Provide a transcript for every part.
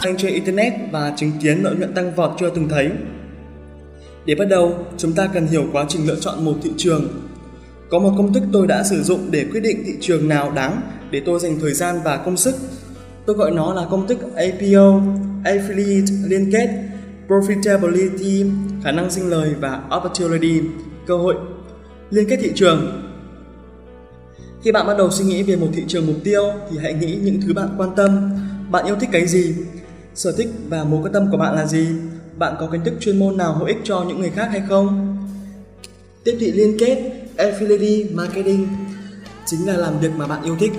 anh trên Internet và chứng kiến lợi nhuận tăng vọt chưa từng thấy. Để bắt đầu, chúng ta cần hiểu quá trình lựa chọn một thị trường. Có một công thức tôi đã sử dụng để quyết định thị trường nào đáng để tôi dành thời gian và công sức. Tôi gọi nó là công thức APO, Affiliate Liên kết, Profitability, khả năng sinh lời và Opportunity, cơ hội. Liên kết thị trường Khi bạn bắt đầu suy nghĩ về một thị trường mục tiêu thì hãy nghĩ những thứ bạn quan tâm. Bạn yêu thích cái gì? Sở thích và mối quan tâm của bạn là gì? Bạn có kiến thức chuyên môn nào hữu ích cho những người khác hay không? Tiếp thị liên kết, Affiliate Marketing chính là làm việc mà bạn yêu thích.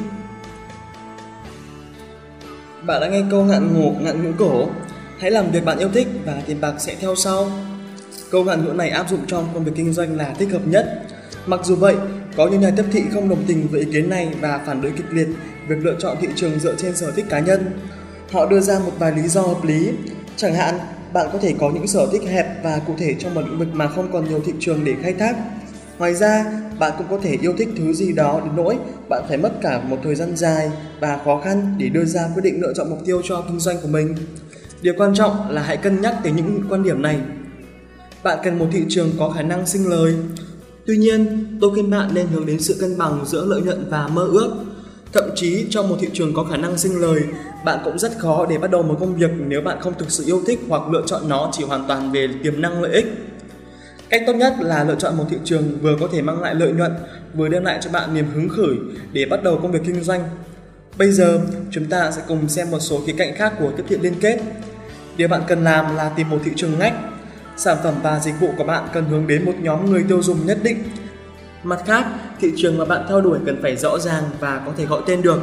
Bạn đã nghe câu ngạn ngủ ngạn ngữ cổ Hãy làm việc bạn yêu thích và tiền bạc sẽ theo sau Câu ngạn ngữ này áp dụng trong công việc kinh doanh là thích hợp nhất Mặc dù vậy, có những nhà tiếp thị không đồng tình với ý kiến này và phản đối kịch liệt việc lựa chọn thị trường dựa trên sở thích cá nhân. Họ đưa ra một vài lý do hợp lý, chẳng hạn bạn có thể có những sở thích hẹp và cụ thể trong một lĩnh vực mà không còn nhiều thị trường để khai thác. Ngoài ra, bạn cũng có thể yêu thích thứ gì đó đến nỗi bạn phải mất cả một thời gian dài và khó khăn để đưa ra quyết định lựa chọn mục tiêu cho kinh doanh của mình. Điều quan trọng là hãy cân nhắc tới những quan điểm này. Bạn cần một thị trường có khả năng sinh lời. Tuy nhiên, tôi khuyên bạn nên hướng đến sự cân bằng giữa lợi nhuận và mơ ước. Thậm chí trong một thị trường có khả năng sinh lời, bạn cũng rất khó để bắt đầu một công việc nếu bạn không thực sự yêu thích hoặc lựa chọn nó chỉ hoàn toàn về tiềm năng lợi ích. Cách tốt nhất là lựa chọn một thị trường vừa có thể mang lại lợi nhuận, vừa đem lại cho bạn niềm hứng khởi để bắt đầu công việc kinh doanh. Bây giờ, chúng ta sẽ cùng xem một số khía cạnh khác của tiếp thị liên kết. Điều bạn cần làm là tìm một thị trường ngách. Sản phẩm và dịch vụ của bạn cần hướng đến một nhóm người tiêu dùng nhất định. Mặt khác, thị trường mà bạn theo đuổi cần phải rõ ràng và có thể gọi tên được.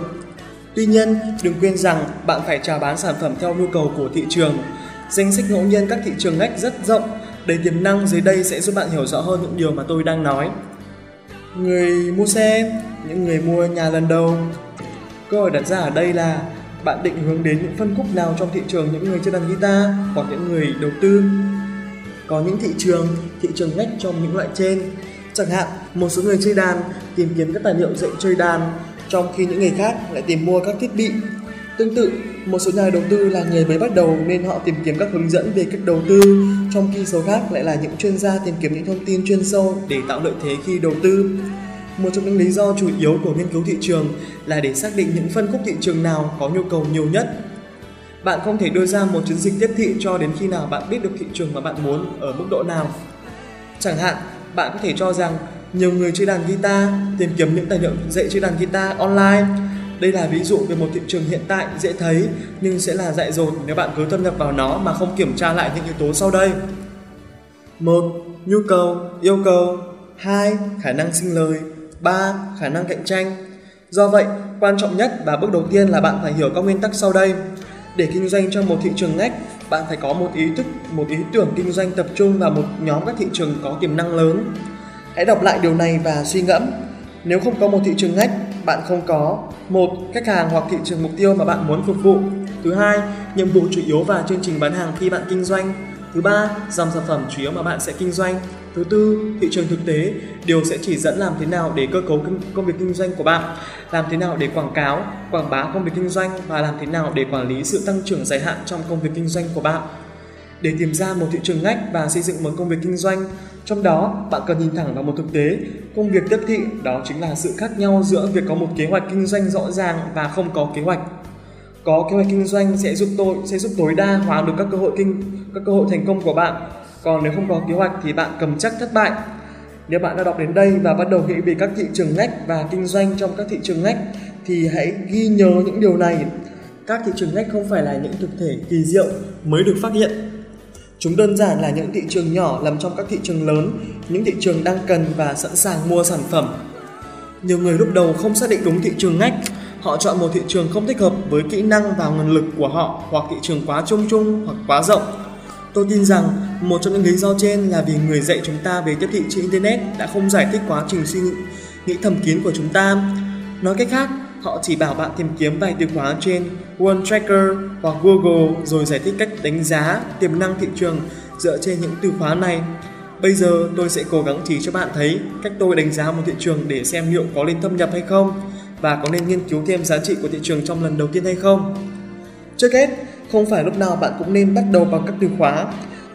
Tuy nhiên, đừng quên rằng bạn phải chào bán sản phẩm theo nhu cầu của thị trường. Danh sách ngẫu nhiên các thị trường ngách rất rộng Đầy tiềm năng dưới đây sẽ giúp bạn hiểu rõ hơn những điều mà tôi đang nói. Người mua xe, những người mua nhà lần đầu. Câu hỏi đặt ra ở đây là bạn định hướng đến những phân khúc nào trong thị trường những người chơi đàn guitar hoặc những người đầu tư? Có những thị trường, thị trường ngách trong những loại trên. Chẳng hạn, một số người chơi đàn tìm kiếm các tài liệu dạy chơi đàn, trong khi những người khác lại tìm mua các thiết bị Tương tự, một số nhà đầu tư là người mới bắt đầu nên họ tìm kiếm các hướng dẫn về cách đầu tư, trong khi số khác lại là những chuyên gia tìm kiếm những thông tin chuyên sâu để tạo lợi thế khi đầu tư. Một trong những lý do chủ yếu của nghiên cứu thị trường là để xác định những phân khúc thị trường nào có nhu cầu nhiều nhất. Bạn không thể đưa ra một chiến dịch tiếp thị cho đến khi nào bạn biết được thị trường mà bạn muốn ở mức độ nào. Chẳng hạn, bạn có thể cho rằng nhiều người chơi đàn guitar tìm kiếm những tài liệu dạy chơi đàn guitar online đây là ví dụ về một thị trường hiện tại dễ thấy nhưng sẽ là dại dột nếu bạn cứ thâm nhập vào nó mà không kiểm tra lại những yếu tố sau đây. một Nhu cầu, yêu cầu 2. Khả năng sinh lời 3. Khả năng cạnh tranh Do vậy, quan trọng nhất và bước đầu tiên là bạn phải hiểu các nguyên tắc sau đây. Để kinh doanh trong một thị trường ngách, bạn phải có một ý thức, một ý tưởng kinh doanh tập trung vào một nhóm các thị trường có tiềm năng lớn. Hãy đọc lại điều này và suy ngẫm. Nếu không có một thị trường ngách, bạn không có một khách hàng hoặc thị trường mục tiêu mà bạn muốn phục vụ thứ hai nhiệm vụ chủ yếu và chương trình bán hàng khi bạn kinh doanh thứ ba dòng sản phẩm chủ yếu mà bạn sẽ kinh doanh thứ tư thị trường thực tế điều sẽ chỉ dẫn làm thế nào để cơ cấu công việc kinh doanh của bạn làm thế nào để quảng cáo quảng bá công việc kinh doanh và làm thế nào để quản lý sự tăng trưởng dài hạn trong công việc kinh doanh của bạn để tìm ra một thị trường ngách và xây dựng một công việc kinh doanh. Trong đó, bạn cần nhìn thẳng vào một thực tế, công việc tiếp thị đó chính là sự khác nhau giữa việc có một kế hoạch kinh doanh rõ ràng và không có kế hoạch. Có kế hoạch kinh doanh sẽ giúp tôi sẽ giúp tối đa hóa được các cơ hội kinh các cơ hội thành công của bạn. Còn nếu không có kế hoạch thì bạn cầm chắc thất bại. Nếu bạn đã đọc đến đây và bắt đầu nghĩ về các thị trường ngách và kinh doanh trong các thị trường ngách thì hãy ghi nhớ những điều này. Các thị trường ngách không phải là những thực thể kỳ diệu mới được phát hiện Chúng đơn giản là những thị trường nhỏ nằm trong các thị trường lớn, những thị trường đang cần và sẵn sàng mua sản phẩm. Nhiều người lúc đầu không xác định đúng thị trường ngách, họ chọn một thị trường không thích hợp với kỹ năng và nguồn lực của họ hoặc thị trường quá chung chung hoặc quá rộng. Tôi tin rằng một trong những lý do trên là vì người dạy chúng ta về tiếp thị trên Internet đã không giải thích quá trình suy nghĩ, nghĩ thầm kín của chúng ta. Nói cách khác, họ chỉ bảo bạn tìm kiếm vài từ khóa trên One Tracker hoặc Google rồi giải thích cách đánh giá tiềm năng thị trường dựa trên những từ khóa này. Bây giờ tôi sẽ cố gắng chỉ cho bạn thấy cách tôi đánh giá một thị trường để xem liệu có nên thâm nhập hay không và có nên nghiên cứu thêm giá trị của thị trường trong lần đầu tiên hay không. Trước hết, không phải lúc nào bạn cũng nên bắt đầu bằng các từ khóa.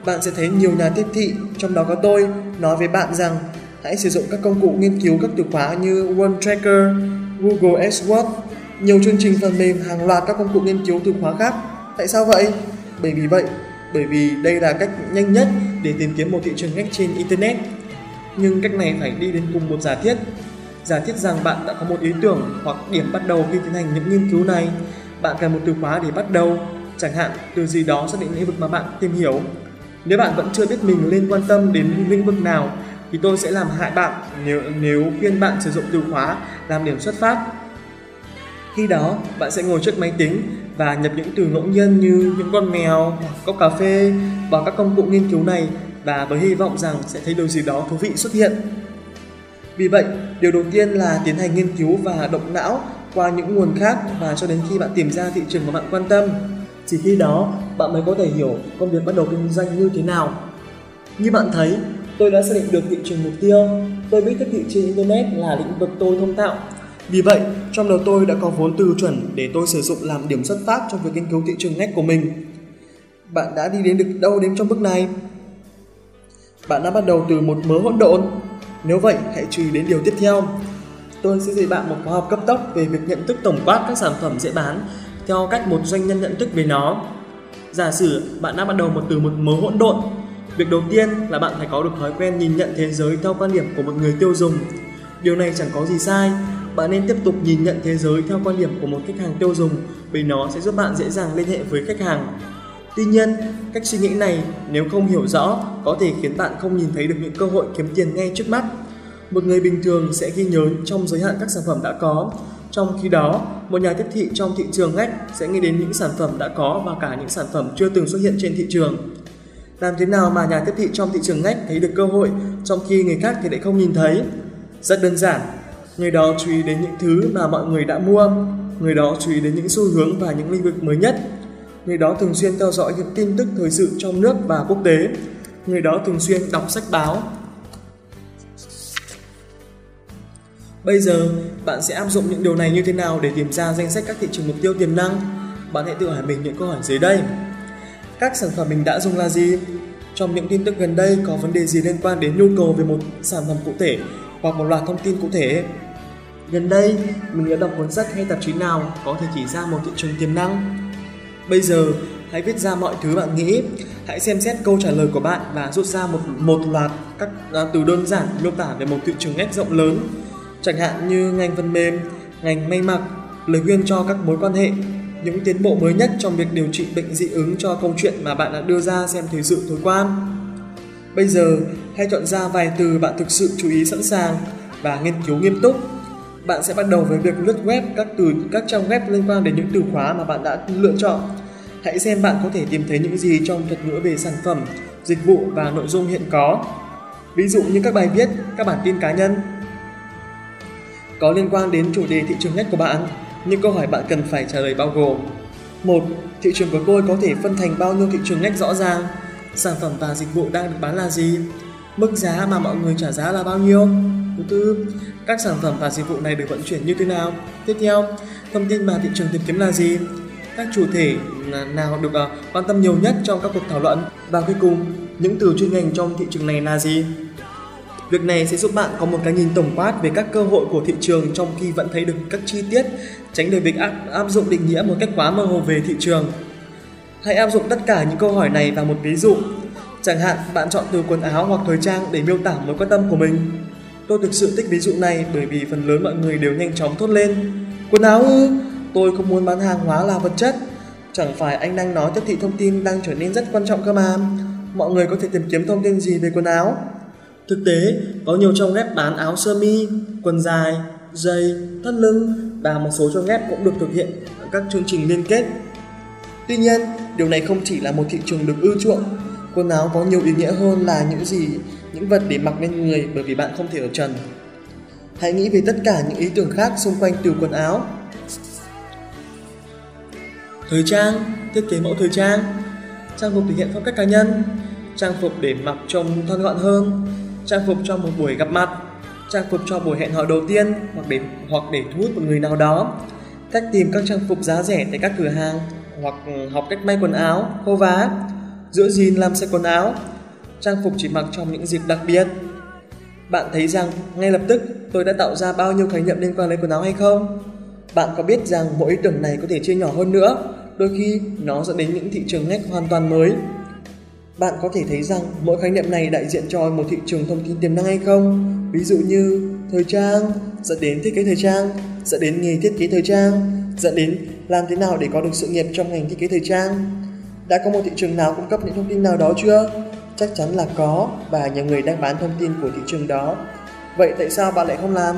Bạn sẽ thấy nhiều nhà tiếp thị, trong đó có tôi, nói với bạn rằng hãy sử dụng các công cụ nghiên cứu các từ khóa như One Tracker, Google AdWords, nhiều chương trình phần mềm hàng loạt các công cụ nghiên cứu từ khóa khác. Tại sao vậy? Bởi vì vậy, bởi vì đây là cách nhanh nhất để tìm kiếm một thị trường ngách trên Internet. Nhưng cách này phải đi đến cùng một giả thiết. Giả thiết rằng bạn đã có một ý tưởng hoặc điểm bắt đầu khi tiến hành những nghiên cứu này. Bạn cần một từ khóa để bắt đầu, chẳng hạn từ gì đó xác định lĩnh vực mà bạn tìm hiểu. Nếu bạn vẫn chưa biết mình nên quan tâm đến lĩnh vực nào thì tôi sẽ làm hại bạn nếu nếu khuyên bạn sử dụng từ khóa làm điểm xuất phát. Khi đó, bạn sẽ ngồi trước máy tính và nhập những từ ngẫu nhiên như những con mèo, cốc cà phê vào các công cụ nghiên cứu này và với hy vọng rằng sẽ thấy điều gì đó thú vị xuất hiện. Vì vậy, điều đầu tiên là tiến hành nghiên cứu và động não qua những nguồn khác và cho đến khi bạn tìm ra thị trường mà bạn quan tâm. Chỉ khi đó, bạn mới có thể hiểu công việc bắt đầu kinh doanh như thế nào. Như bạn thấy, tôi đã xác định được thị trường mục tiêu. Tôi biết tiếp thị trên Internet là lĩnh vực tôi thông thạo. Vì vậy, trong đầu tôi đã có vốn từ chuẩn để tôi sử dụng làm điểm xuất phát trong việc nghiên cứu thị trường ngách của mình. Bạn đã đi đến được đâu đến trong bước này? Bạn đã bắt đầu từ một mớ hỗn độn. Nếu vậy, hãy chú ý đến điều tiếp theo. Tôi sẽ dạy bạn một khóa học cấp tốc về việc nhận thức tổng quát các sản phẩm dễ bán theo cách một doanh nhân nhận thức về nó. Giả sử bạn đã bắt đầu một từ một mớ hỗn độn. Việc đầu tiên là bạn phải có được thói quen nhìn nhận thế giới theo quan điểm của một người tiêu dùng. Điều này chẳng có gì sai, bạn nên tiếp tục nhìn nhận thế giới theo quan điểm của một khách hàng tiêu dùng vì nó sẽ giúp bạn dễ dàng liên hệ với khách hàng. Tuy nhiên, cách suy nghĩ này nếu không hiểu rõ có thể khiến bạn không nhìn thấy được những cơ hội kiếm tiền ngay trước mắt. Một người bình thường sẽ ghi nhớ trong giới hạn các sản phẩm đã có. Trong khi đó, một nhà tiếp thị trong thị trường ngách sẽ nghĩ đến những sản phẩm đã có và cả những sản phẩm chưa từng xuất hiện trên thị trường. Làm thế nào mà nhà tiếp thị trong thị trường ngách thấy được cơ hội trong khi người khác thì lại không nhìn thấy? Rất đơn giản, người đó chú ý đến những thứ mà mọi người đã mua, người đó chú ý đến những xu hướng và những lĩnh vực mới nhất. Người đó thường xuyên theo dõi những tin tức thời sự trong nước và quốc tế. Người đó thường xuyên đọc sách báo. Bây giờ, bạn sẽ áp dụng những điều này như thế nào để tìm ra danh sách các thị trường mục tiêu tiềm năng? Bạn hãy tự hỏi mình những câu hỏi dưới đây. Các sản phẩm mình đã dùng là gì? Trong những tin tức gần đây có vấn đề gì liên quan đến nhu cầu về một sản phẩm cụ thể hoặc một loạt thông tin cụ thể. Gần đây, mình đã đọc cuốn sách hay tạp chí nào có thể chỉ ra một thị trường tiềm năng. Bây giờ, hãy viết ra mọi thứ bạn nghĩ. Hãy xem xét câu trả lời của bạn và rút ra một một loạt các à, từ đơn giản miêu tả về một thị trường ngách rộng lớn. Chẳng hạn như ngành phần mềm, ngành may mặc, lời khuyên cho các mối quan hệ, những tiến bộ mới nhất trong việc điều trị bệnh dị ứng cho câu chuyện mà bạn đã đưa ra xem thời sự tối quan. Bây giờ, hãy chọn ra vài từ bạn thực sự chú ý sẵn sàng và nghiên cứu nghiêm túc. Bạn sẽ bắt đầu với việc lướt web các từ các trang web liên quan đến những từ khóa mà bạn đã lựa chọn. Hãy xem bạn có thể tìm thấy những gì trong thuật ngữ về sản phẩm, dịch vụ và nội dung hiện có. Ví dụ như các bài viết, các bản tin cá nhân. Có liên quan đến chủ đề thị trường nhất của bạn, những câu hỏi bạn cần phải trả lời bao gồm một Thị trường của tôi có thể phân thành bao nhiêu thị trường ngách rõ ràng? sản phẩm và dịch vụ đang được bán là gì, mức giá mà mọi người trả giá là bao nhiêu. Thứ tư, các sản phẩm và dịch vụ này được vận chuyển như thế nào. Tiếp theo, thông tin mà thị trường tìm kiếm là gì, các chủ thể nào được à, quan tâm nhiều nhất trong các cuộc thảo luận và cuối cùng, những từ chuyên ngành trong thị trường này là gì. Việc này sẽ giúp bạn có một cái nhìn tổng quát về các cơ hội của thị trường trong khi vẫn thấy được các chi tiết, tránh được việc áp, áp dụng định nghĩa một cách quá mơ hồ về thị trường. Hãy áp dụng tất cả những câu hỏi này vào một ví dụ. Chẳng hạn bạn chọn từ quần áo hoặc thời trang để miêu tả mối quan tâm của mình. Tôi thực sự thích ví dụ này bởi vì phần lớn mọi người đều nhanh chóng thốt lên. Quần áo ư? Tôi không muốn bán hàng hóa là vật chất. Chẳng phải anh đang nói tiếp thị thông tin đang trở nên rất quan trọng cơ mà. Mọi người có thể tìm kiếm thông tin gì về quần áo? Thực tế, có nhiều trong web bán áo sơ mi, quần dài, giày, thắt lưng và một số trong web cũng được thực hiện các chương trình liên kết Tuy nhiên, điều này không chỉ là một thị trường được ưa chuộng. Quần áo có nhiều ý nghĩa hơn là những gì, những vật để mặc lên người bởi vì bạn không thể ở trần. Hãy nghĩ về tất cả những ý tưởng khác xung quanh từ quần áo. Thời trang, thiết kế mẫu thời trang, trang phục thể hiện phong cách cá nhân, trang phục để mặc trông thon gọn hơn, trang phục cho một buổi gặp mặt, trang phục cho buổi hẹn hò đầu tiên hoặc để hoặc để thu hút một người nào đó, cách tìm các trang phục giá rẻ tại các cửa hàng, hoặc ừ, học cách may quần áo, khâu vá, giữ gìn làm sạch quần áo, trang phục chỉ mặc trong những dịp đặc biệt. Bạn thấy rằng ngay lập tức tôi đã tạo ra bao nhiêu khái niệm liên quan đến quần áo hay không? Bạn có biết rằng mỗi ý tưởng này có thể chia nhỏ hơn nữa, đôi khi nó dẫn đến những thị trường ngách hoàn toàn mới. Bạn có thể thấy rằng mỗi khái niệm này đại diện cho một thị trường thông tin tiềm năng hay không? Ví dụ như thời trang dẫn đến thiết kế thời trang, dẫn đến nghề thiết kế thời trang, dẫn đến làm thế nào để có được sự nghiệp trong ngành thiết kế thời trang. Đã có một thị trường nào cung cấp những thông tin nào đó chưa? Chắc chắn là có và nhiều người đang bán thông tin của thị trường đó. Vậy tại sao bạn lại không làm?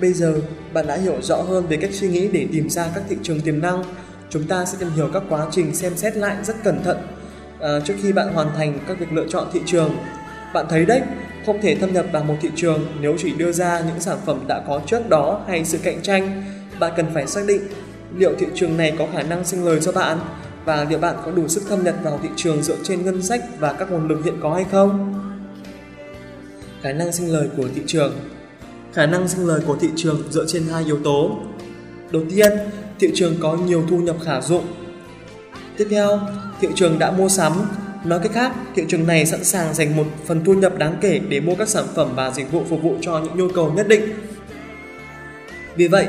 Bây giờ bạn đã hiểu rõ hơn về cách suy nghĩ để tìm ra các thị trường tiềm năng. Chúng ta sẽ tìm hiểu các quá trình xem xét lại rất cẩn thận à, trước khi bạn hoàn thành các việc lựa chọn thị trường. Bạn thấy đấy, không thể thâm nhập vào một thị trường nếu chỉ đưa ra những sản phẩm đã có trước đó hay sự cạnh tranh. Bạn cần phải xác định liệu thị trường này có khả năng sinh lời cho bạn và liệu bạn có đủ sức thâm nhập vào thị trường dựa trên ngân sách và các nguồn lực hiện có hay không. Khả năng sinh lời của thị trường Khả năng sinh lời của thị trường dựa trên hai yếu tố. Đầu tiên, thị trường có nhiều thu nhập khả dụng. Tiếp theo, thị trường đã mua sắm. Nói cách khác, thị trường này sẵn sàng dành một phần thu nhập đáng kể để mua các sản phẩm và dịch vụ phục vụ cho những nhu cầu nhất định. Vì vậy,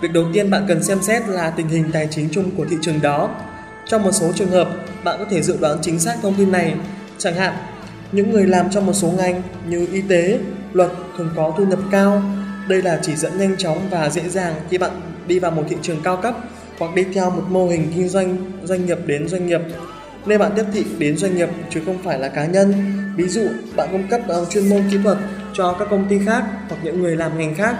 việc đầu tiên bạn cần xem xét là tình hình tài chính chung của thị trường đó. Trong một số trường hợp, bạn có thể dự đoán chính xác thông tin này. Chẳng hạn, những người làm trong một số ngành như y tế, luật thường có thu nhập cao. Đây là chỉ dẫn nhanh chóng và dễ dàng khi bạn đi vào một thị trường cao cấp hoặc đi theo một mô hình kinh doanh doanh nghiệp đến doanh nghiệp nên bạn tiếp thị đến doanh nghiệp chứ không phải là cá nhân. Ví dụ, bạn cung cấp uh, chuyên môn kỹ thuật cho các công ty khác hoặc những người làm ngành khác.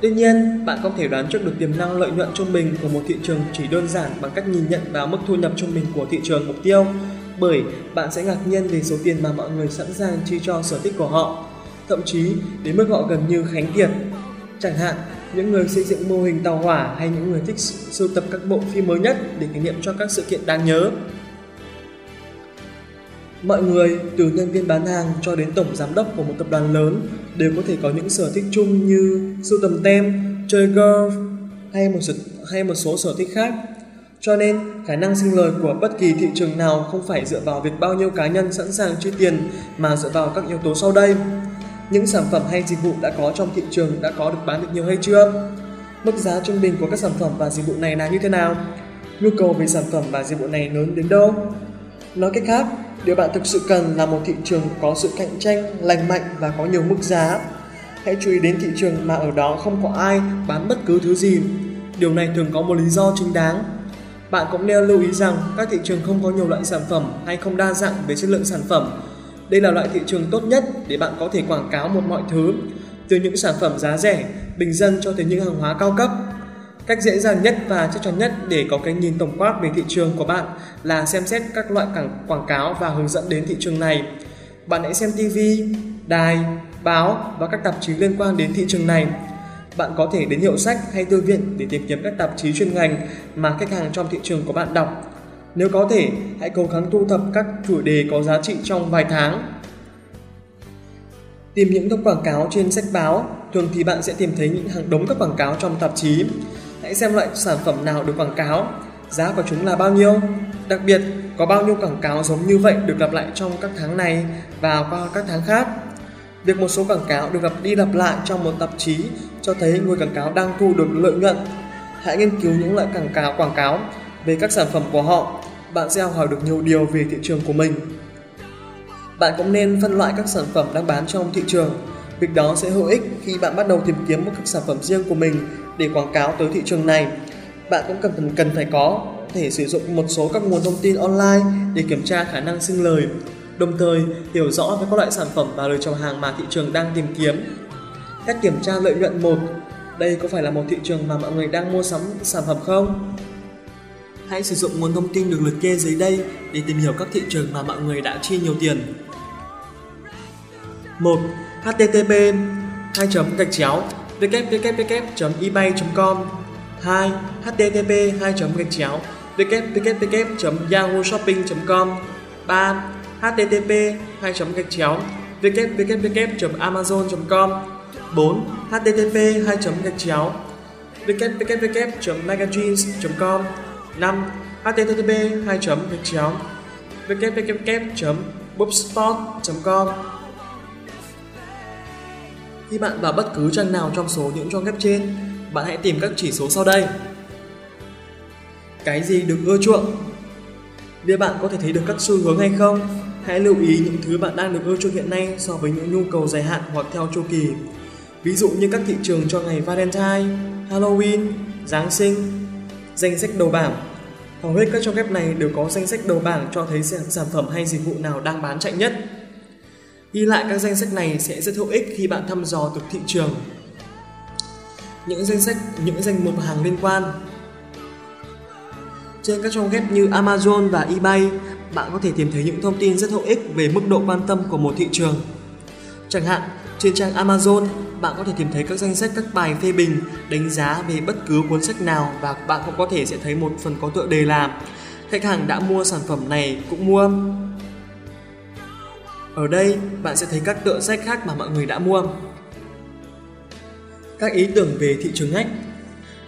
Tuy nhiên, bạn không thể đoán trước được tiềm năng lợi nhuận trung bình của một thị trường chỉ đơn giản bằng cách nhìn nhận vào mức thu nhập trung bình của thị trường mục tiêu bởi bạn sẽ ngạc nhiên về số tiền mà mọi người sẵn sàng chi cho sở thích của họ, thậm chí đến mức họ gần như khánh kiệt. Chẳng hạn, những người xây dựng mô hình tàu hỏa hay những người thích sưu tập các bộ phim mới nhất để kỷ niệm cho các sự kiện đáng nhớ. Mọi người, từ nhân viên bán hàng cho đến tổng giám đốc của một tập đoàn lớn đều có thể có những sở thích chung như sưu tầm tem, chơi golf hay một, sự, hay một số sở thích khác. Cho nên, khả năng sinh lời của bất kỳ thị trường nào không phải dựa vào việc bao nhiêu cá nhân sẵn sàng chi tiền mà dựa vào các yếu tố sau đây. Những sản phẩm hay dịch vụ đã có trong thị trường đã có được bán được nhiều hay chưa? Mức giá trung bình của các sản phẩm và dịch vụ này là như thế nào? Nhu cầu về sản phẩm và dịch vụ này lớn đến đâu? Nói cách khác, điều bạn thực sự cần là một thị trường có sự cạnh tranh, lành mạnh và có nhiều mức giá. Hãy chú ý đến thị trường mà ở đó không có ai bán bất cứ thứ gì. Điều này thường có một lý do chính đáng bạn cũng nên lưu ý rằng các thị trường không có nhiều loại sản phẩm hay không đa dạng về chất lượng sản phẩm. Đây là loại thị trường tốt nhất để bạn có thể quảng cáo một mọi thứ, từ những sản phẩm giá rẻ, bình dân cho tới những hàng hóa cao cấp. Cách dễ dàng nhất và chắc chắn nhất để có cái nhìn tổng quát về thị trường của bạn là xem xét các loại quảng cáo và hướng dẫn đến thị trường này. Bạn hãy xem TV, đài, báo và các tạp chí liên quan đến thị trường này bạn có thể đến hiệu sách hay thư viện để tìm kiếm các tạp chí chuyên ngành mà khách hàng trong thị trường của bạn đọc. Nếu có thể, hãy cố gắng thu thập các chủ đề có giá trị trong vài tháng. Tìm những thông quảng cáo trên sách báo, thường thì bạn sẽ tìm thấy những hàng đống các quảng cáo trong tạp chí. Hãy xem loại sản phẩm nào được quảng cáo, giá của chúng là bao nhiêu. Đặc biệt, có bao nhiêu quảng cáo giống như vậy được lặp lại trong các tháng này và qua các tháng khác. Việc một số quảng cáo được lặp đi lặp lại trong một tạp chí cho thấy người quảng cáo đang thu được lợi nhuận. Hãy nghiên cứu những loại quảng cáo quảng cáo về các sản phẩm của họ. Bạn sẽ học hỏi được nhiều điều về thị trường của mình. Bạn cũng nên phân loại các sản phẩm đang bán trong thị trường. Việc đó sẽ hữu ích khi bạn bắt đầu tìm kiếm một các sản phẩm riêng của mình để quảng cáo tới thị trường này. Bạn cũng cần cần phải có thể sử dụng một số các nguồn thông tin online để kiểm tra khả năng sinh lời, đồng thời hiểu rõ về các loại sản phẩm và lời chào hàng mà thị trường đang tìm kiếm. Cách kiểm tra lợi nhuận 1. Đây có phải là một thị trường mà mọi người đang mua sắm sản phẩm không? Hãy sử dụng nguồn thông tin được liệt kê dưới đây để tìm hiểu các thị trường mà mọi người đã chi nhiều tiền. 1. http 2 gạch chéo www.ebay.com 2. http 2 gạch chéo www.yahooshopping.com 3 http 2 gạch chéo www.amazon.com 4 http 2 gạch chéo www.magazines.com 5. http 2 www.bookspot.com Khi bạn vào bất cứ trang nào trong số những trang web trên, bạn hãy tìm các chỉ số sau đây. Cái gì được ưa chuộng? Liệu bạn có thể thấy được các xu hướng hay không? Hãy lưu ý những thứ bạn đang được ưa chuộng hiện nay so với những nhu cầu dài hạn hoặc theo chu kỳ. Ví dụ như các thị trường cho ngày Valentine, Halloween, Giáng sinh, danh sách đầu bảng. Hầu hết các trang web này đều có danh sách đầu bảng cho thấy sản phẩm hay dịch vụ nào đang bán chạy nhất. Ghi lại các danh sách này sẽ rất hữu ích khi bạn thăm dò được thị trường. Những danh sách, những danh mục hàng liên quan. Trên các trang web như Amazon và eBay, bạn có thể tìm thấy những thông tin rất hữu ích về mức độ quan tâm của một thị trường. Chẳng hạn, trên trang Amazon, bạn có thể tìm thấy các danh sách các bài phê bình, đánh giá về bất cứ cuốn sách nào và bạn cũng có thể sẽ thấy một phần có tựa đề là khách hàng đã mua sản phẩm này cũng mua. Ở đây, bạn sẽ thấy các tựa sách khác mà mọi người đã mua. Các ý tưởng về thị trường ngách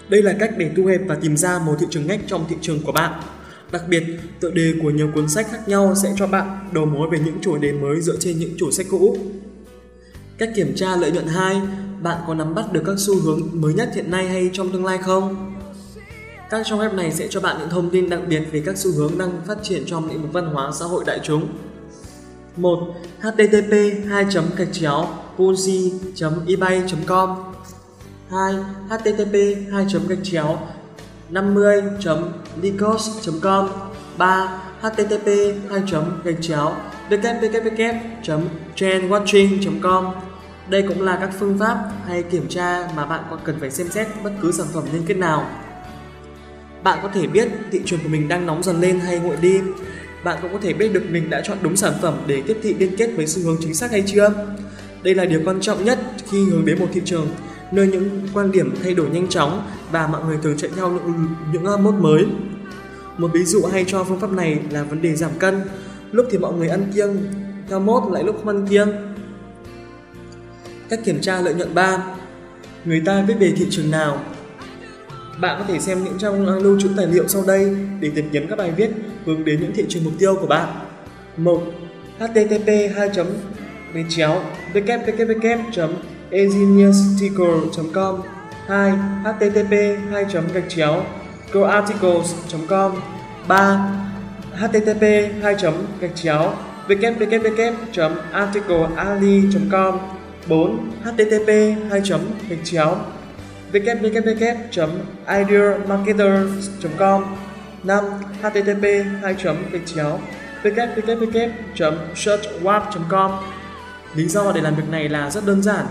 Đây là cách để thu hẹp và tìm ra một thị trường ngách trong thị trường của bạn. Đặc biệt, tựa đề của nhiều cuốn sách khác nhau sẽ cho bạn đầu mối về những chủ đề mới dựa trên những chủ sách cũ. Cách kiểm tra lợi nhuận 2, bạn có nắm bắt được các xu hướng mới nhất hiện nay hay trong tương lai không? Các trang web này sẽ cho bạn những thông tin đặc biệt về các xu hướng đang phát triển trong lĩnh vực văn hóa xã hội đại chúng. 1. http 2 gạch chéo punzi ebay.com 2. http 2 gạch chéo 50 licos com 3. http 2 gạch chéo www.trendwatching.com Đây cũng là các phương pháp hay kiểm tra mà bạn còn cần phải xem xét bất cứ sản phẩm liên kết nào. Bạn có thể biết thị trường của mình đang nóng dần lên hay nguội đi. Bạn cũng có thể biết được mình đã chọn đúng sản phẩm để tiếp thị liên kết với xu hướng chính xác hay chưa. Đây là điều quan trọng nhất khi hướng đến một thị trường nơi những quan điểm thay đổi nhanh chóng và mọi người thường chạy theo những, những mốt mới. Một ví dụ hay cho phương pháp này là vấn đề giảm cân lúc thì mọi người ăn kiêng, theo mốt lại lúc không ăn kiêng cách kiểm tra lợi nhuận 3 người ta biết về thị trường nào bạn có thể xem những trang lưu trữ tài liệu sau đây để tìm kiếm các bài viết hướng đến những thị trường mục tiêu của bạn 1. http 2 gạch chéo www engineersticker.com 2. http 2 gạch chéo goarticles.com 3 http 2 gạch chéo www.articleali.com 4. http 2 gạch chéo www.ideamarketers.com 5. http 2 gạch chéo www searchwap com Lý do để làm việc này là rất đơn giản.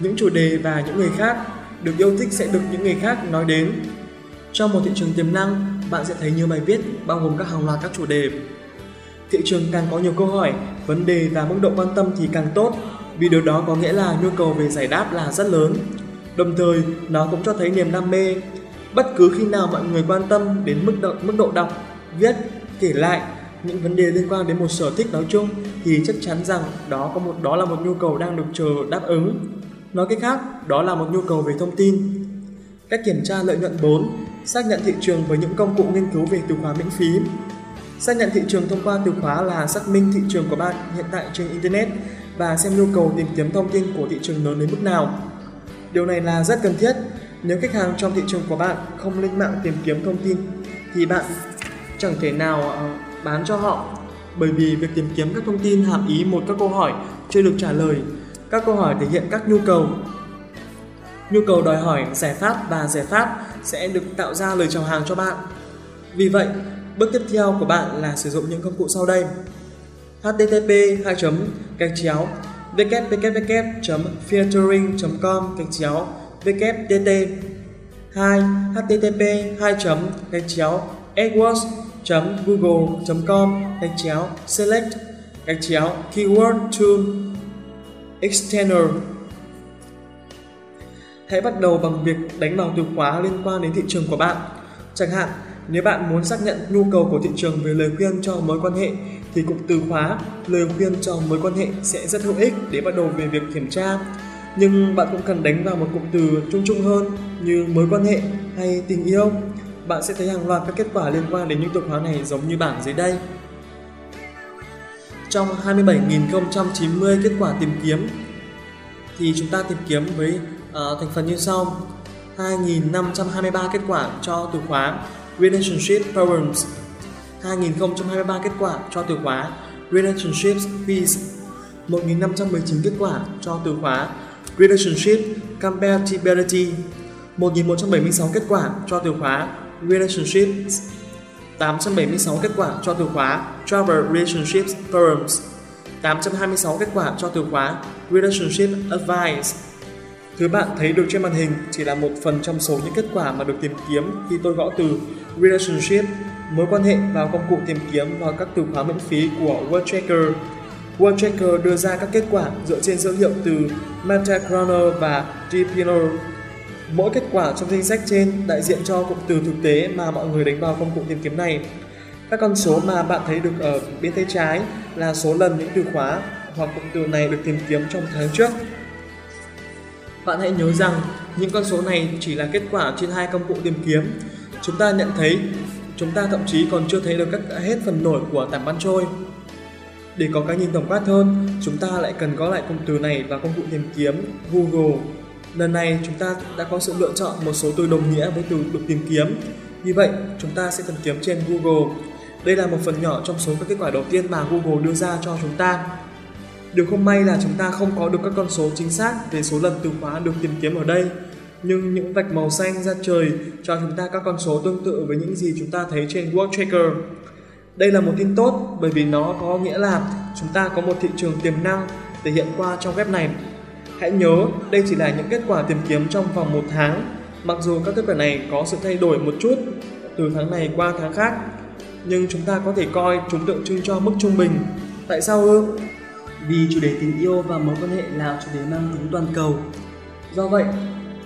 Những chủ đề và những người khác được yêu thích sẽ được những người khác nói đến. Trong một thị trường tiềm năng, bạn sẽ thấy nhiều bài viết bao gồm các hàng loạt các chủ đề. Thị trường càng có nhiều câu hỏi, vấn đề và mức độ quan tâm thì càng tốt, vì điều đó có nghĩa là nhu cầu về giải đáp là rất lớn. Đồng thời, nó cũng cho thấy niềm đam mê. Bất cứ khi nào mọi người quan tâm đến mức độ, mức độ đọc, viết, kể lại những vấn đề liên quan đến một sở thích nói chung thì chắc chắn rằng đó có một đó là một nhu cầu đang được chờ đáp ứng. Nói cách khác, đó là một nhu cầu về thông tin. Cách kiểm tra lợi nhuận 4 Xác nhận thị trường với những công cụ nghiên cứu về từ khóa miễn phí. Xác nhận thị trường thông qua từ khóa là xác minh thị trường của bạn hiện tại trên Internet và xem nhu cầu tìm kiếm thông tin của thị trường lớn đến mức nào. Điều này là rất cần thiết. Nếu khách hàng trong thị trường của bạn không lên mạng tìm kiếm thông tin, thì bạn chẳng thể nào ờ, bán cho họ bởi vì việc tìm kiếm các thông tin hàm ý một các câu hỏi chưa được trả lời. Các câu hỏi thể hiện các nhu cầu Nhu cầu đòi hỏi giải pháp và giải pháp sẽ được tạo ra lời chào hàng cho bạn. Vì vậy, bước tiếp theo của bạn là sử dụng những công cụ sau đây. http 2 gạch chéo www.filtering.com gạch chéo wtt 2 http 2 gạch chéo adwords.google.com gạch chéo select gạch chéo keyword tool external Hãy bắt đầu bằng việc đánh vào từ khóa liên quan đến thị trường của bạn. Chẳng hạn, nếu bạn muốn xác nhận nhu cầu của thị trường về lời khuyên cho mối quan hệ thì cụm từ khóa lời khuyên cho mối quan hệ sẽ rất hữu ích để bắt đầu về việc kiểm tra. Nhưng bạn cũng cần đánh vào một cụm từ chung chung hơn như mối quan hệ hay tình yêu. Bạn sẽ thấy hàng loạt các kết quả liên quan đến những từ khóa này giống như bảng dưới đây. Trong 27.090 kết quả tìm kiếm thì chúng ta tìm kiếm với uh, thành phần như sau. 2.523 kết quả cho từ khóa Relationship Problems. 2.023 kết quả cho từ khóa Relationships Peace. 1.519 kết quả cho từ khóa Relationship Compatibility. 1.176 kết quả cho từ khóa Relationships. 876 kết quả cho từ khóa Travel Relationships Problems. 826 kết quả cho từ khóa Relationship Advice. Thứ bạn thấy được trên màn hình chỉ là một phần trong số những kết quả mà được tìm kiếm khi tôi gõ từ Relationship, mối quan hệ vào công cụ tìm kiếm và các từ khóa miễn phí của Word Tracker. Word Tracker đưa ra các kết quả dựa trên dữ liệu từ MetaCroner và DPNR. Mỗi kết quả trong danh sách trên đại diện cho cụm từ thực tế mà mọi người đánh vào công cụ tìm kiếm này. Các con số mà bạn thấy được ở bên tay trái là số lần những từ khóa hoặc cụm từ này được tìm kiếm trong tháng trước. Bạn hãy nhớ rằng những con số này chỉ là kết quả trên hai công cụ tìm kiếm. Chúng ta nhận thấy, chúng ta thậm chí còn chưa thấy được các hết phần nổi của tảng băng trôi. Để có cái nhìn tổng quát hơn, chúng ta lại cần có lại cụm từ này vào công cụ tìm kiếm Google. Lần này chúng ta đã có sự lựa chọn một số từ đồng nghĩa với từ được tìm kiếm. Như vậy, chúng ta sẽ tìm kiếm trên Google. Đây là một phần nhỏ trong số các kết quả đầu tiên mà Google đưa ra cho chúng ta. Điều không may là chúng ta không có được các con số chính xác về số lần từ khóa được tìm kiếm ở đây. Nhưng những vạch màu xanh ra trời cho chúng ta các con số tương tự với những gì chúng ta thấy trên World Tracker. Đây là một tin tốt bởi vì nó có nghĩa là chúng ta có một thị trường tiềm năng thể hiện qua trong web này. Hãy nhớ, đây chỉ là những kết quả tìm kiếm trong vòng một tháng. Mặc dù các kết quả này có sự thay đổi một chút từ tháng này qua tháng khác, nhưng chúng ta có thể coi chúng tượng trưng cho mức trung bình. Tại sao ư? Vì chủ đề tình yêu và mối quan hệ là chủ đề mang tính toàn cầu. Do vậy,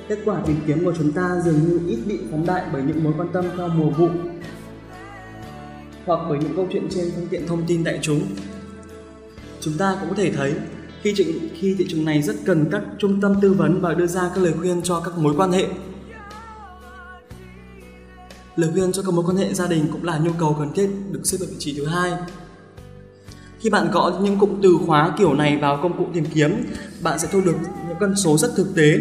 kết quả tìm kiếm của chúng ta dường như ít bị phóng đại bởi những mối quan tâm theo mùa vụ hoặc bởi những câu chuyện trên phương tiện thông tin đại chúng. Chúng ta cũng có thể thấy khi thị, khi thị trường này rất cần các trung tâm tư vấn và đưa ra các lời khuyên cho các mối quan hệ. Lời khuyên cho các mối quan hệ gia đình cũng là nhu cầu cần thiết được xếp ở vị trí thứ hai. Khi bạn gõ những cụm từ khóa kiểu này vào công cụ tìm kiếm, bạn sẽ thu được những con số rất thực tế.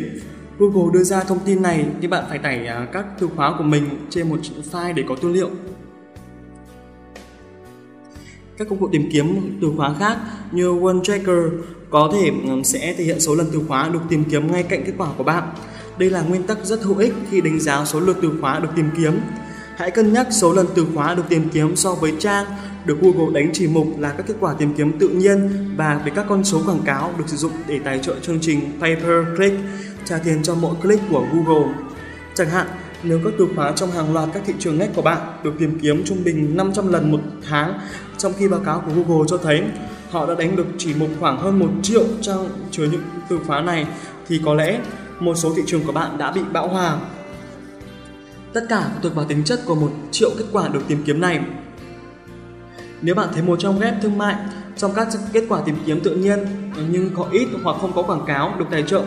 Google đưa ra thông tin này thì bạn phải tải à, các từ khóa của mình trên một file để có tư liệu. Các công cụ tìm kiếm từ khóa khác như One Tracker có thể ừ, sẽ thể hiện số lần từ khóa được tìm kiếm ngay cạnh kết quả của bạn. Đây là nguyên tắc rất hữu ích khi đánh giá số lượt từ khóa được tìm kiếm. Hãy cân nhắc số lần từ khóa được tìm kiếm so với trang được Google đánh chỉ mục là các kết quả tìm kiếm tự nhiên và với các con số quảng cáo được sử dụng để tài trợ chương trình Pay per Click trả tiền cho mỗi click của Google. Chẳng hạn, nếu các từ khóa trong hàng loạt các thị trường ngách của bạn được tìm kiếm trung bình 500 lần một tháng, trong khi báo cáo của Google cho thấy họ đã đánh được chỉ mục khoảng hơn 1 triệu trong chứa những từ khóa này thì có lẽ một số thị trường của bạn đã bị bão hòa. Tất cả phụ thuộc vào tính chất của một triệu kết quả được tìm kiếm này nếu bạn thấy một trang web thương mại trong các kết quả tìm kiếm tự nhiên nhưng có ít hoặc không có quảng cáo được tài trợ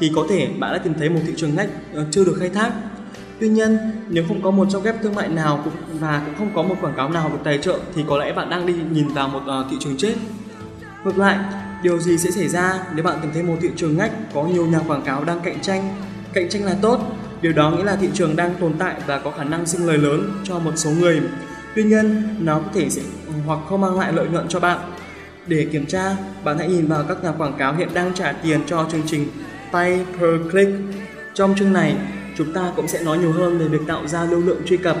thì có thể bạn đã tìm thấy một thị trường ngách ờ, chưa được khai thác. Tuy nhiên, nếu không có một trang web thương mại nào và cũng không có một quảng cáo nào được tài trợ thì có lẽ bạn đang đi nhìn vào một ờ, thị trường chết. Ngược lại, điều gì sẽ xảy ra nếu bạn tìm thấy một thị trường ngách có nhiều nhà quảng cáo đang cạnh tranh? Cạnh tranh là tốt, điều đó nghĩa là thị trường đang tồn tại và có khả năng sinh lời lớn cho một số người Tuy nhiên, nó có thể sẽ hoặc không mang lại lợi nhuận cho bạn. Để kiểm tra, bạn hãy nhìn vào các nhà quảng cáo hiện đang trả tiền cho chương trình Pay per Click. Trong chương này, chúng ta cũng sẽ nói nhiều hơn về việc tạo ra lưu lượng truy cập.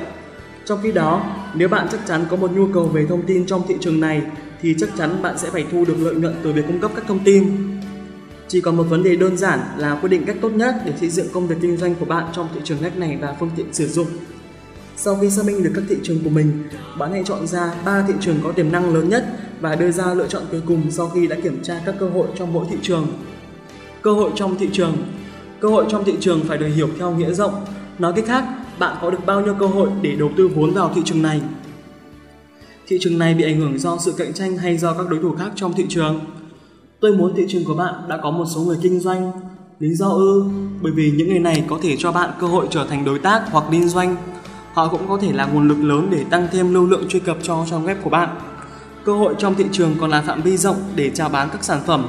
Trong khi đó, nếu bạn chắc chắn có một nhu cầu về thông tin trong thị trường này thì chắc chắn bạn sẽ phải thu được lợi nhuận từ việc cung cấp các thông tin. Chỉ còn một vấn đề đơn giản là quyết định cách tốt nhất để xây dựng công việc kinh doanh của bạn trong thị trường ngách này và phương tiện sử dụng sau khi xác minh được các thị trường của mình, bạn hãy chọn ra 3 thị trường có tiềm năng lớn nhất và đưa ra lựa chọn cuối cùng sau khi đã kiểm tra các cơ hội trong mỗi thị trường. Cơ hội trong thị trường Cơ hội trong thị trường phải được hiểu theo nghĩa rộng. Nói cách khác, bạn có được bao nhiêu cơ hội để đầu tư vốn vào thị trường này? Thị trường này bị ảnh hưởng do sự cạnh tranh hay do các đối thủ khác trong thị trường? Tôi muốn thị trường của bạn đã có một số người kinh doanh, Lý do ư? Bởi vì những người này có thể cho bạn cơ hội trở thành đối tác hoặc liên doanh. Họ cũng có thể là nguồn lực lớn để tăng thêm lưu lượng truy cập cho trang web của bạn. Cơ hội trong thị trường còn là phạm vi rộng để chào bán các sản phẩm.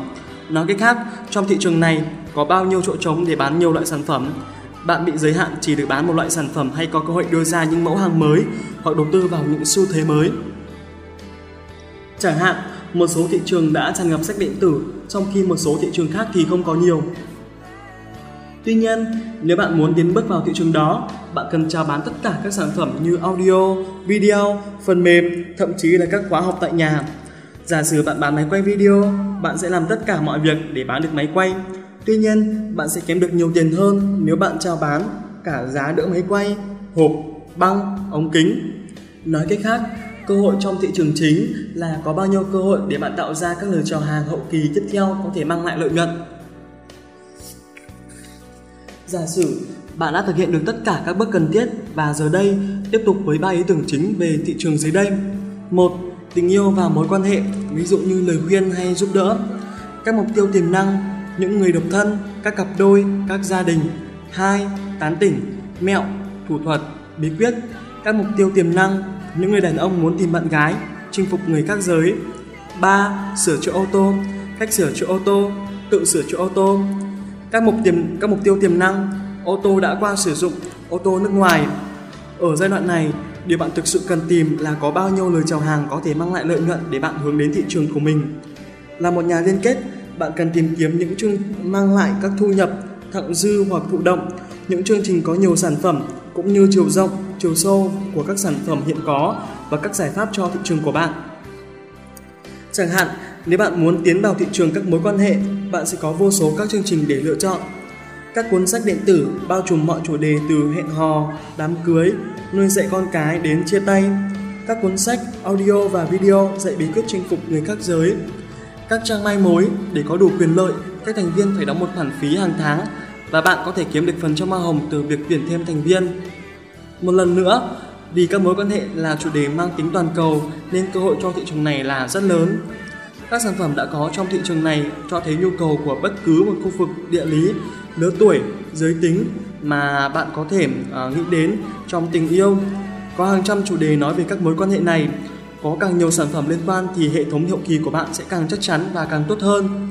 Nói cách khác, trong thị trường này có bao nhiêu chỗ trống để bán nhiều loại sản phẩm. Bạn bị giới hạn chỉ được bán một loại sản phẩm hay có cơ hội đưa ra những mẫu hàng mới hoặc đầu tư vào những xu thế mới. Chẳng hạn, một số thị trường đã tràn ngập sách điện tử, trong khi một số thị trường khác thì không có nhiều. Tuy nhiên, nếu bạn muốn tiến bước vào thị trường đó, bạn cần chào bán tất cả các sản phẩm như audio, video, phần mềm, thậm chí là các khóa học tại nhà. Giả sử bạn bán máy quay video, bạn sẽ làm tất cả mọi việc để bán được máy quay. Tuy nhiên, bạn sẽ kiếm được nhiều tiền hơn nếu bạn chào bán cả giá đỡ máy quay, hộp, băng, ống kính. Nói cách khác, cơ hội trong thị trường chính là có bao nhiêu cơ hội để bạn tạo ra các lời chào hàng hậu kỳ tiếp theo có thể mang lại lợi nhuận. Giả sử bạn đã thực hiện được tất cả các bước cần thiết và giờ đây tiếp tục với ba ý tưởng chính về thị trường dưới đây. một Tình yêu và mối quan hệ, ví dụ như lời khuyên hay giúp đỡ. Các mục tiêu tiềm năng, những người độc thân, các cặp đôi, các gia đình. 2. Tán tỉnh, mẹo, thủ thuật, bí quyết. Các mục tiêu tiềm năng, những người đàn ông muốn tìm bạn gái, chinh phục người khác giới. 3. Sửa chữa ô tô, cách sửa chữa ô tô, tự sửa chữa ô tô. Các mục tiềm các mục tiêu tiềm năng, ô tô đã qua sử dụng, ô tô nước ngoài. Ở giai đoạn này, điều bạn thực sự cần tìm là có bao nhiêu lời chào hàng có thể mang lại lợi nhuận để bạn hướng đến thị trường của mình. Là một nhà liên kết, bạn cần tìm kiếm những chương mang lại các thu nhập thặng dư hoặc thụ động, những chương trình có nhiều sản phẩm cũng như chiều rộng, chiều sâu của các sản phẩm hiện có và các giải pháp cho thị trường của bạn. Chẳng hạn, nếu bạn muốn tiến vào thị trường các mối quan hệ, bạn sẽ có vô số các chương trình để lựa chọn. Các cuốn sách điện tử bao trùm mọi chủ đề từ hẹn hò, đám cưới, nuôi dạy con cái đến chia tay. Các cuốn sách, audio và video dạy bí quyết chinh phục người khác giới. Các trang mai mối để có đủ quyền lợi, các thành viên phải đóng một khoản phí hàng tháng và bạn có thể kiếm được phần trăm hoa hồng từ việc tuyển thêm thành viên. Một lần nữa, vì các mối quan hệ là chủ đề mang tính toàn cầu nên cơ hội cho thị trường này là rất lớn. Các sản phẩm đã có trong thị trường này cho thấy nhu cầu của bất cứ một khu vực địa lý, lứa tuổi, giới tính mà bạn có thể uh, nghĩ đến trong tình yêu. Có hàng trăm chủ đề nói về các mối quan hệ này. Có càng nhiều sản phẩm liên quan thì hệ thống hiệu kỳ của bạn sẽ càng chắc chắn và càng tốt hơn.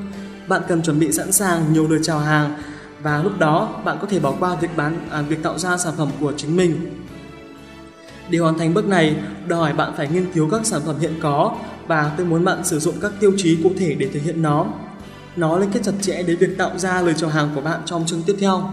Bạn cần chuẩn bị sẵn sàng nhiều lời chào hàng và lúc đó bạn có thể bỏ qua việc bán à, việc tạo ra sản phẩm của chính mình. Để hoàn thành bước này, đòi hỏi bạn phải nghiên cứu các sản phẩm hiện có và tôi muốn bạn sử dụng các tiêu chí cụ thể để thực hiện nó. Nó liên kết chặt chẽ đến việc tạo ra lời chào hàng của bạn trong chương tiếp theo.